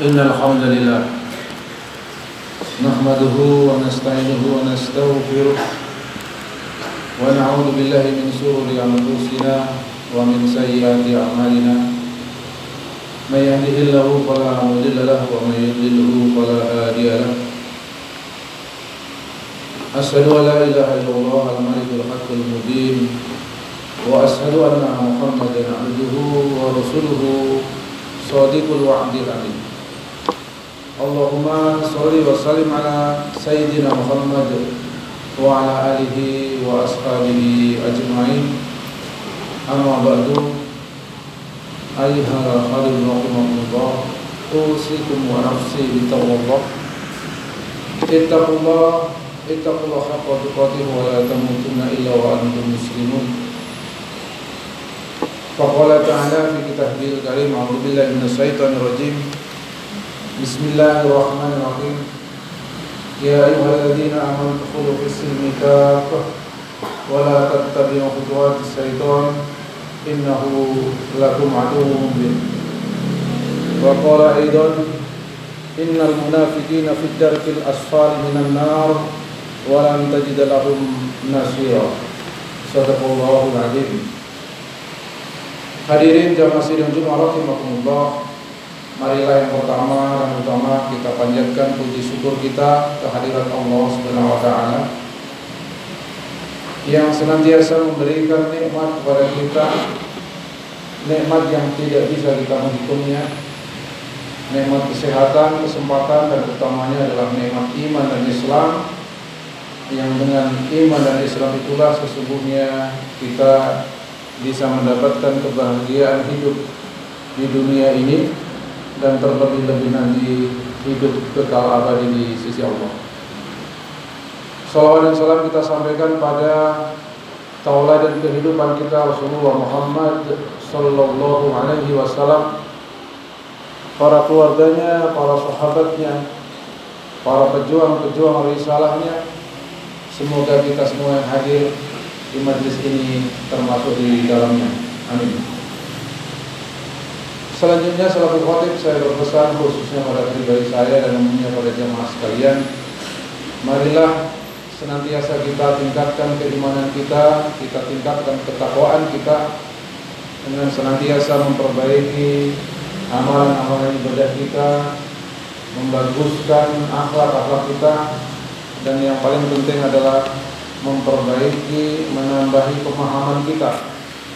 إن الحمد لله نحمده ونستعينه ونستغفره ونعوذ بالله من شرور أنفسنا ومن سيئات أعمالنا. من يهده الله فلا مضل له ومن يضلله فلا هادي له. أشهد أن لا إله إلا الله الملك الحق المبين وأشهد أن محمدا عبده ورسوله صادق الوعد الأمين اللهم صل وسلم على سيدنا محمد وعلى آله وأصحابه أجمعين. أما بعد أيها الخالد رحمه الله أوصيكم ونفسي بتقوى الله. اتقوا الله اتقوا الله حق تقاته ولا تموتن إلا وأنتم مسلمون. فقال تعالى في كتابه الكريم أعوذ بالله من الشيطان الرجيم. بسم الله الرحمن الرحيم يا أيها الذين آمنوا ادخلوا في السلم كافة ولا تتبعوا خطوات الشيطان إنه لكم عدو مبين وقال أيضا إن المنافقين في الدرك الأسفل من النار ولن تجد لهم نصيرا صدق الله العظيم Hadirin jamaah sidang Jumat rahimakumullah. Marilah yang pertama kita panjatkan puji syukur kita kehadirat Allah Subhanahu wa taala yang senantiasa memberikan nikmat kepada kita nikmat yang tidak bisa kita menghitungnya nikmat kesehatan, kesempatan dan utamanya adalah nikmat iman dan Islam yang dengan iman dan Islam itulah sesungguhnya kita bisa mendapatkan kebahagiaan hidup di dunia ini dan terlebih-lebih nanti hidup kekal abadi di sisi Allah. Salawat dan salam kita sampaikan pada tauladan kehidupan kita Rasulullah Muhammad sallallahu alaihi wasallam para keluarganya, para sahabatnya, para pejuang-pejuang risalahnya. Semoga kita semua yang hadir di majlis ini termasuk di dalamnya. Amin. Selanjutnya selaku khotib saya berpesan khususnya pada pribadi saya dan umumnya pada jemaah sekalian, marilah senantiasa kita tingkatkan keimanan kita, kita tingkatkan ketakwaan kita dengan senantiasa memperbaiki amalan-amalan ibadah kita, membaguskan akhlak-akhlak kita dan yang paling penting adalah memperbaiki, menambahi pemahaman kita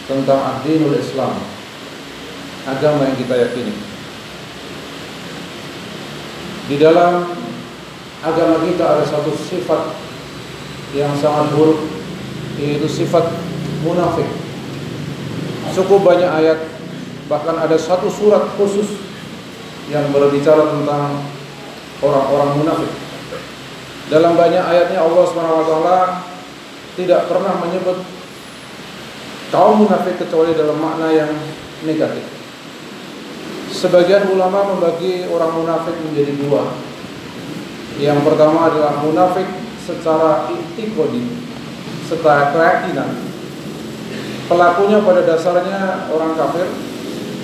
tentang adinul Islam, agama yang kita yakini. Di dalam agama kita ada satu sifat yang sangat buruk, yaitu sifat munafik. Cukup banyak ayat, bahkan ada satu surat khusus yang berbicara tentang orang-orang munafik. Dalam banyak ayatnya Allah SWT tidak pernah menyebut kaum munafik kecuali dalam makna yang negatif. Sebagian ulama membagi orang munafik menjadi dua. Yang pertama adalah munafik secara itikodi, secara keyakinan. Pelakunya pada dasarnya orang kafir,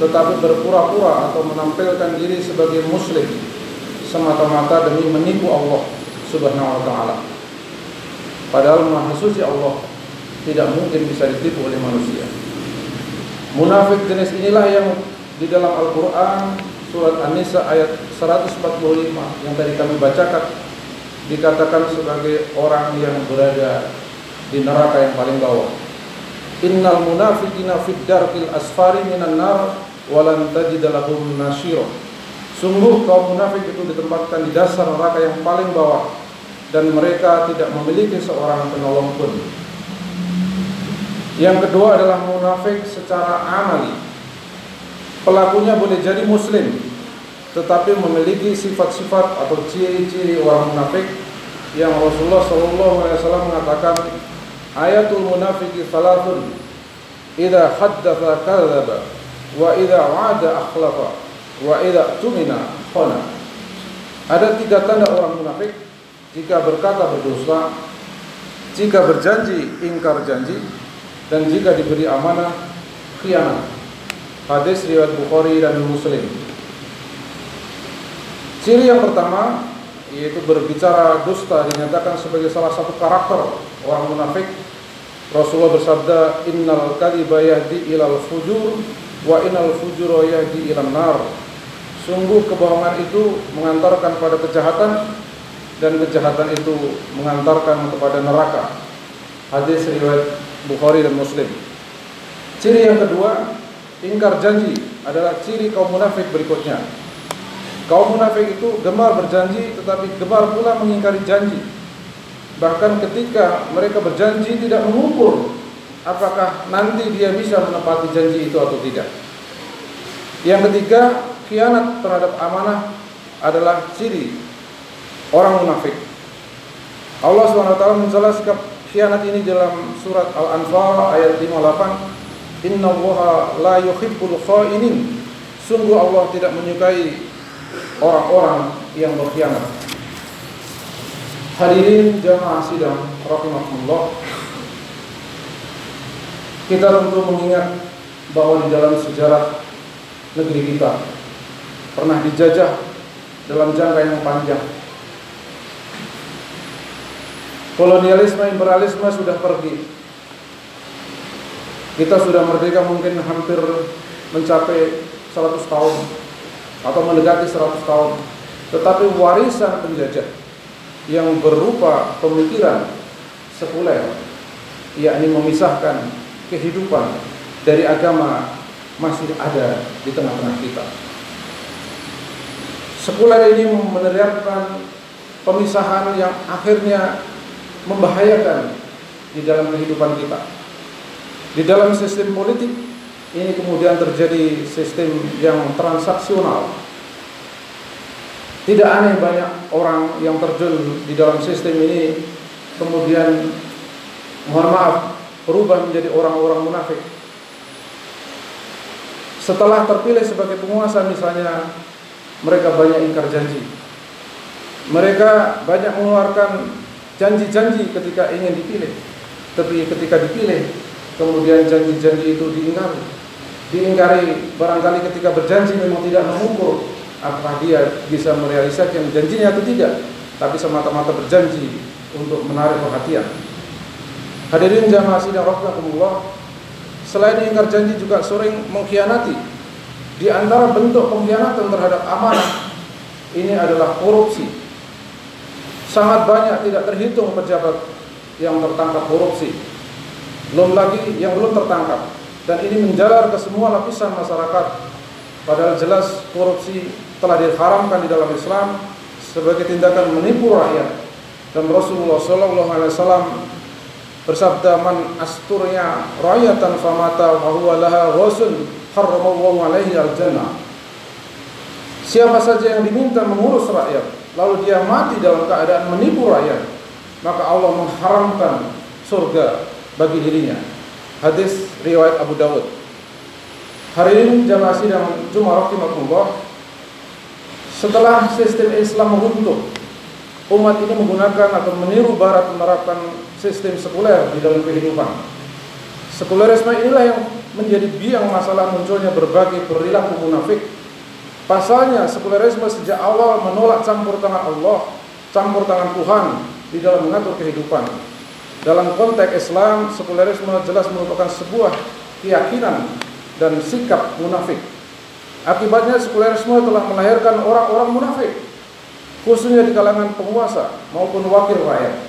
tetapi berpura-pura atau menampilkan diri sebagai muslim semata-mata demi menipu Allah Subhanahu wa taala. Padahal Maha Suci Allah tidak mungkin bisa ditipu oleh manusia. Munafik jenis inilah yang di dalam Al-Qur'an surat An-Nisa ayat 145 yang tadi kami bacakan dikatakan sebagai orang yang berada di neraka yang paling bawah. Innal munafiqina fid darkil asfari minan nar walan tajid lahum. Sungguh kaum munafik itu ditempatkan di dasar neraka yang paling bawah dan mereka tidak memiliki seorang penolong pun. Yang kedua adalah munafik secara amali. Pelakunya boleh jadi muslim, tetapi memiliki sifat-sifat atau ciri-ciri orang munafik yang Rasulullah SAW mengatakan ayatul munafiki salatun idza haddatha kadzaba wa idza wa'ada akhlafa wa idza tumina khana. Ada tiga tanda orang munafik jika berkata berdosa, jika berjanji ingkar janji, dan jika diberi amanah khianat. Hadis riwayat Bukhari dan Muslim. Ciri yang pertama yaitu berbicara dusta dinyatakan sebagai salah satu karakter orang munafik. Rasulullah bersabda, "Innal kadhiba yahdi ilal fujur wa innal fujura yahdi ilan nar." Sungguh kebohongan itu mengantarkan pada kejahatan dan kejahatan itu mengantarkan kepada neraka. Hadis riwayat Bukhari dan Muslim. Ciri yang kedua, ingkar janji adalah ciri kaum munafik berikutnya. Kaum munafik itu gemar berjanji tetapi gemar pula mengingkari janji. Bahkan ketika mereka berjanji tidak mengukur apakah nanti dia bisa menepati janji itu atau tidak. Yang ketiga, khianat terhadap amanah adalah ciri orang munafik. Allah SWT menjelaskan khianat ini dalam surat Al-Anfal ayat 58. Inna Allah la yuhibbul khainin. Sungguh Allah tidak menyukai orang-orang yang berkhianat. Hadirin jamaah sidang rahimahullah. Kita tentu mengingat bahwa di dalam sejarah negeri kita pernah dijajah dalam jangka yang panjang. Kolonialisme imperialisme sudah pergi. Kita sudah merdeka mungkin hampir mencapai 100 tahun atau mendekati 100 tahun. Tetapi warisan penjajah yang berupa pemikiran sekuler, yakni memisahkan kehidupan dari agama masih ada di tengah-tengah kita. Sekuler ini menerapkan pemisahan yang akhirnya membahayakan di dalam kehidupan kita. Di dalam sistem politik ini kemudian terjadi sistem yang transaksional. Tidak aneh banyak orang yang terjun di dalam sistem ini kemudian mohon maaf berubah menjadi orang-orang munafik. Setelah terpilih sebagai penguasa misalnya mereka banyak ingkar janji. Mereka banyak mengeluarkan janji-janji ketika ingin dipilih. Tapi ketika dipilih kemudian janji-janji itu diingkari. Diingkari barangkali ketika berjanji memang tidak mengukur apakah dia bisa merealisasikan janjinya atau tidak tapi semata-mata berjanji untuk menarik perhatian. Hadirin jamaah sidang rahimakumullah selain ingkar janji juga sering mengkhianati. Di antara bentuk pengkhianatan terhadap amanah ini adalah korupsi. Sangat banyak tidak terhitung pejabat yang tertangkap korupsi belum lagi yang belum tertangkap dan ini menjalar ke semua lapisan masyarakat. Padahal jelas korupsi telah diharamkan di dalam Islam sebagai tindakan menipu rakyat. Dan Rasulullah Shallallahu Alaihi Wasallam bersabda man asturnya rakyatan famata fahuwa laha ghusun harramallahu alaihi al jannah. Siapa saja yang diminta mengurus rakyat lalu dia mati dalam keadaan menipu rakyat maka Allah mengharamkan surga bagi dirinya. Hadis riwayat Abu Dawud. Hari ini jamaah sidang Jumat rahimahullah setelah sistem Islam runtuh, umat ini menggunakan atau meniru barat menerapkan sistem sekuler di dalam kehidupan. Sekulerisme inilah yang menjadi biang masalah munculnya berbagai perilaku munafik. Pasalnya sekulerisme sejak awal menolak campur tangan Allah, campur tangan Tuhan di dalam mengatur kehidupan. Dalam konteks Islam, sekulerisme jelas merupakan sebuah keyakinan dan sikap munafik. Akibatnya sekulerisme telah melahirkan orang-orang munafik, khususnya di kalangan penguasa maupun wakil rakyat.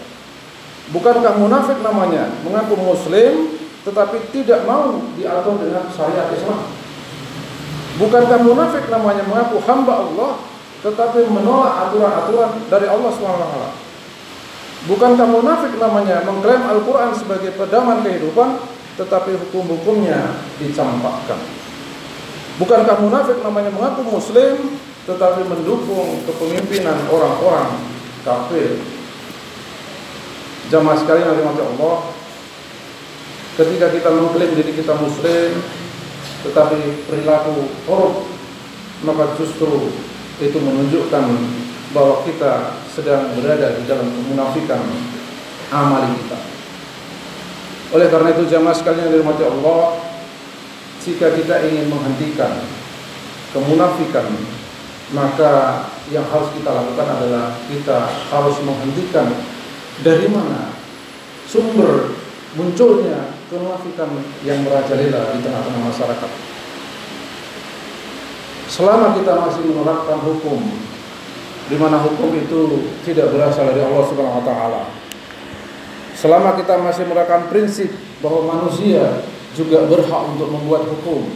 Bukankah munafik namanya mengaku muslim tetapi tidak mau diatur dengan syariat Islam? Bukankah munafik namanya mengaku hamba Allah tetapi menolak aturan-aturan dari Allah SWT? Bukankah munafik namanya mengklaim Al-Quran sebagai pedoman kehidupan Tetapi hukum-hukumnya dicampakkan? Bukankah munafik namanya mengaku muslim Tetapi mendukung kepemimpinan orang-orang kafir? Jamaah sekalian yang Allah Ketika kita mengklaim diri kita muslim Tetapi perilaku korup Maka justru itu menunjukkan bahwa kita sedang berada di dalam kemunafikan amal kita. Oleh karena itu jamaah sekalian yang dirahmati Allah, jika kita ingin menghentikan kemunafikan, maka yang harus kita lakukan adalah kita harus menghentikan dari mana sumber munculnya kemunafikan yang merajalela di tengah-tengah masyarakat. Selama kita masih menerapkan hukum di mana hukum itu tidak berasal dari Allah Subhanahu wa taala. Selama kita masih menerapkan prinsip bahwa manusia juga berhak untuk membuat hukum.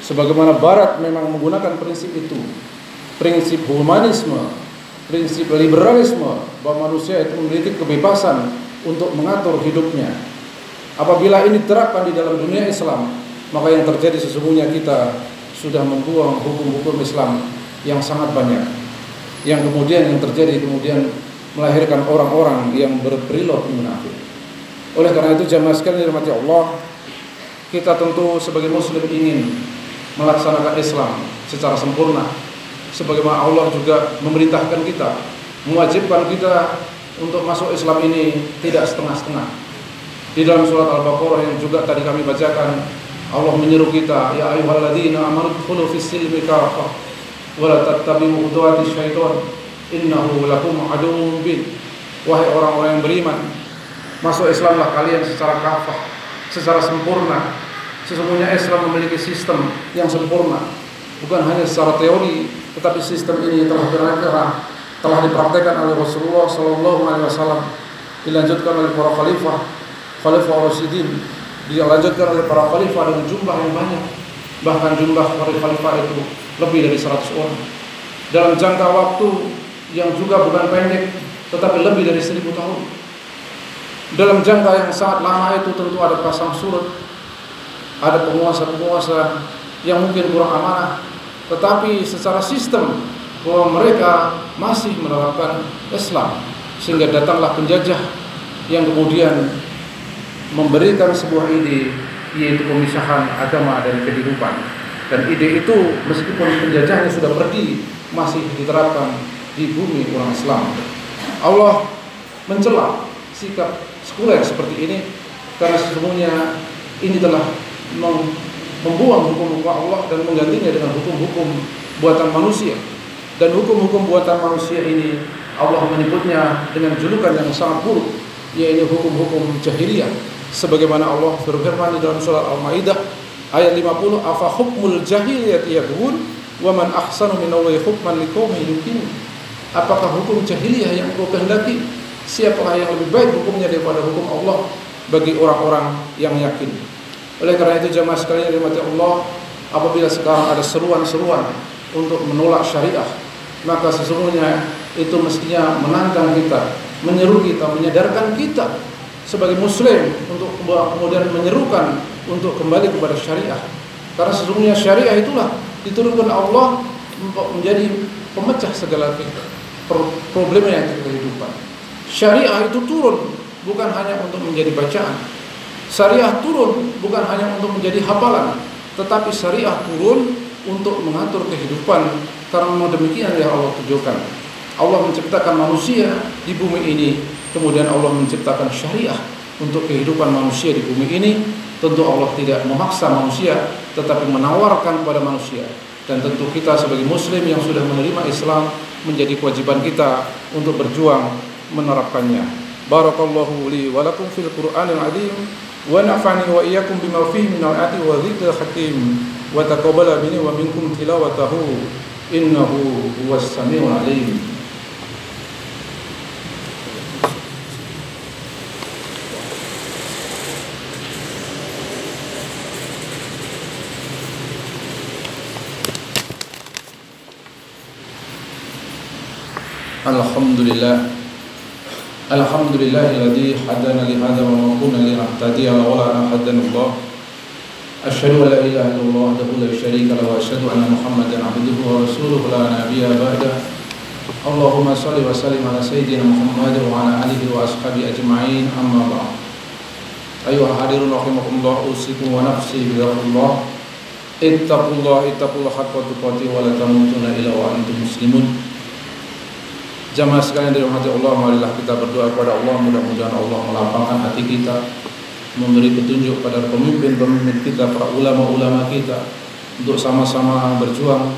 Sebagaimana barat memang menggunakan prinsip itu. Prinsip humanisme, prinsip liberalisme bahwa manusia itu memiliki kebebasan untuk mengatur hidupnya. Apabila ini diterapkan di dalam dunia Islam, maka yang terjadi sesungguhnya kita sudah membuang hukum-hukum Islam yang sangat banyak. Yang kemudian yang terjadi kemudian melahirkan orang-orang yang berperilaku munafik. Oleh karena itu jamaah sekalian dirahmati Allah, kita tentu sebagai muslim ingin melaksanakan Islam secara sempurna. Sebagaimana Allah juga memerintahkan kita, mewajibkan kita untuk masuk Islam ini tidak setengah-setengah. Di dalam surat Al-Baqarah yang juga tadi kami bacakan, Allah menyeru kita, ya ayyuhalladzina amanu fis silmi wa la tattabi'u khutuwati syaitan innahu lakum aduwwun mubin. Wahai orang-orang yang beriman, masuk Islamlah kalian secara kafah, secara sempurna. Sesungguhnya Islam memiliki sistem yang sempurna, bukan hanya secara teori, tetapi sistem ini telah berakhir telah dipraktekkan oleh Rasulullah Sallallahu Alaihi Wasallam dilanjutkan oleh para khalifah khalifah Rasidin dilanjutkan oleh para khalifah dengan jumlah yang banyak bahkan jumlah para khalifah itu lebih dari 100 orang. Dalam jangka waktu yang juga bukan pendek tetapi lebih dari 1000 tahun. Dalam jangka yang sangat lama itu tentu ada pasang surut ada penguasa-penguasa yang mungkin kurang amanah tetapi secara sistem bahwa mereka masih menerapkan Islam sehingga datanglah penjajah yang kemudian memberikan sebuah ide yaitu pemisahan agama dari kehidupan. Dan ide itu meskipun penjajahnya sudah pergi masih diterapkan di bumi orang Islam. Allah mencela sikap sekuler seperti ini karena sesungguhnya ini telah membuang hukum-hukum Allah dan menggantinya dengan hukum-hukum buatan manusia. Dan hukum-hukum buatan manusia ini Allah menyebutnya dengan julukan yang sangat buruk yaitu hukum-hukum jahiliyah sebagaimana Allah berfirman di dalam surat Al-Maidah ayat 50 afa hukmul jahiliyah yabghun wa man ahsanu minallahi hukman liqaumin yuqinun? Apakah hukum jahiliyah yang engkau kehendaki? Siapakah yang lebih baik hukumnya daripada hukum Allah bagi orang-orang yang yakin. Oleh karena itu jemaah sekalian dirahmati Allah apabila sekarang ada seruan-seruan untuk menolak syariah maka sesungguhnya itu mestinya menantang kita, menyeru kita, menyadarkan kita sebagai muslim untuk kemudian menyerukan untuk kembali kepada syariah. Karena sesungguhnya syariah itulah diturunkan Allah untuk menjadi pemecah segala problem yang ada kehidupan. Syariah itu turun bukan hanya untuk menjadi bacaan. Syariah turun bukan hanya untuk menjadi hafalan, tetapi syariah turun untuk mengatur kehidupan karena memang demikian yang Allah tujukan. Allah menciptakan manusia di bumi ini, kemudian Allah menciptakan syariah untuk kehidupan manusia di bumi ini. Tentu Allah tidak memaksa manusia, tetapi menawarkan kepada manusia. Dan tentu kita sebagai muslim yang sudah menerima Islam menjadi kewajiban kita untuk berjuang menerapkannya. Barakallahu li wa lakum fil Qur'anil azim wa nafa'ani wa iyyakum bima fihi min al-ayati wa dhikril hakim wa taqabbala minni wa minkum tilawatahu innahu huwas samiul alim Alhamdulillah Alhamdulillahilladzi hadana li hadza wa ma kunna linahtadiya lawla an hadana Allah أشهد أن لا إله إلا الله وحده لا شريك له وأشهد أن محمدا عبده ورسوله لا نبي بعده. اللهم صل وسلم على سيدنا محمد وعلى آله وأصحابه أجمعين. أما بعد. أيها الحاضرون رحمكم الله أوصيكم ونفسي بتقوى الله. اتقوا الله اتقوا الله حق تقاته ولا تموتن إلا وأنتم مسلمون. Jamaah sekalian dari rahmat Allah, marilah kita berdoa kepada Allah mudah-mudahan Allah melapangkan hati kita memberi petunjuk pada pemimpin-pemimpin kita, para ulama-ulama kita untuk sama-sama berjuang,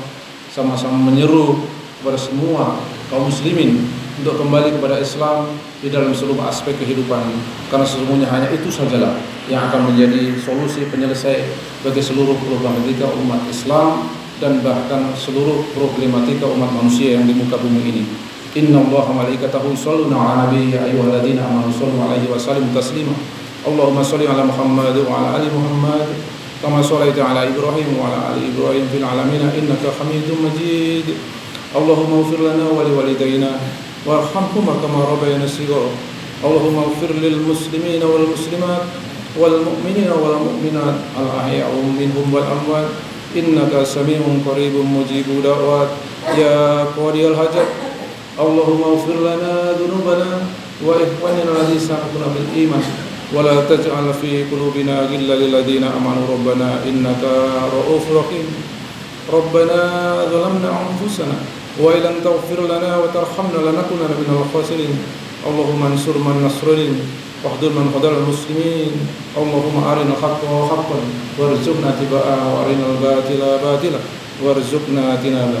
sama-sama menyeru kepada semua kaum muslimin untuk kembali kepada Islam di dalam seluruh aspek kehidupan karena sesungguhnya hanya itu sajalah yang akan menjadi solusi penyelesai bagi seluruh problematika umat Islam dan bahkan seluruh problematika umat manusia yang di muka bumi ini. Inna Allah malaikatahu yusalluna ala nabiyyi ya ayyuhalladzina amanu sallu alaihi wa sallimu taslima. Allahumma salli ala Muhammad wa ala ali Muhammad kama shallaita ala Ibrahim wa ala ali Ibrahim fil alamin innaka Hamidum Majid. Allahumma ighfir lana wa liwalidayna warhamhuma kama rabbayana shighara. Allahumma ighfir lil muslimina wal muslimat والمؤمنين والمؤمنات الأحياء منهم والأموات إنك سميع قريب مجيب دعوات يا قاضي الحاجات اللهم اغفر لنا ذنوبنا وإخواننا الذين سبقونا بالإيمان ولا تجعل في قلوبنا غلا للذين آمنوا ربنا إنك رؤوف رحيم ربنا ظلمنا أنفسنا وإن لم تغفر لنا وترحمنا لنكونن من الخاسرين اللهم انصر من نصرني واحضر من خذل المسلمين اللهم أرنا الحق حقا وارزقنا اتباعه وأرنا الباطل باطلا وارزقنا اجتنابه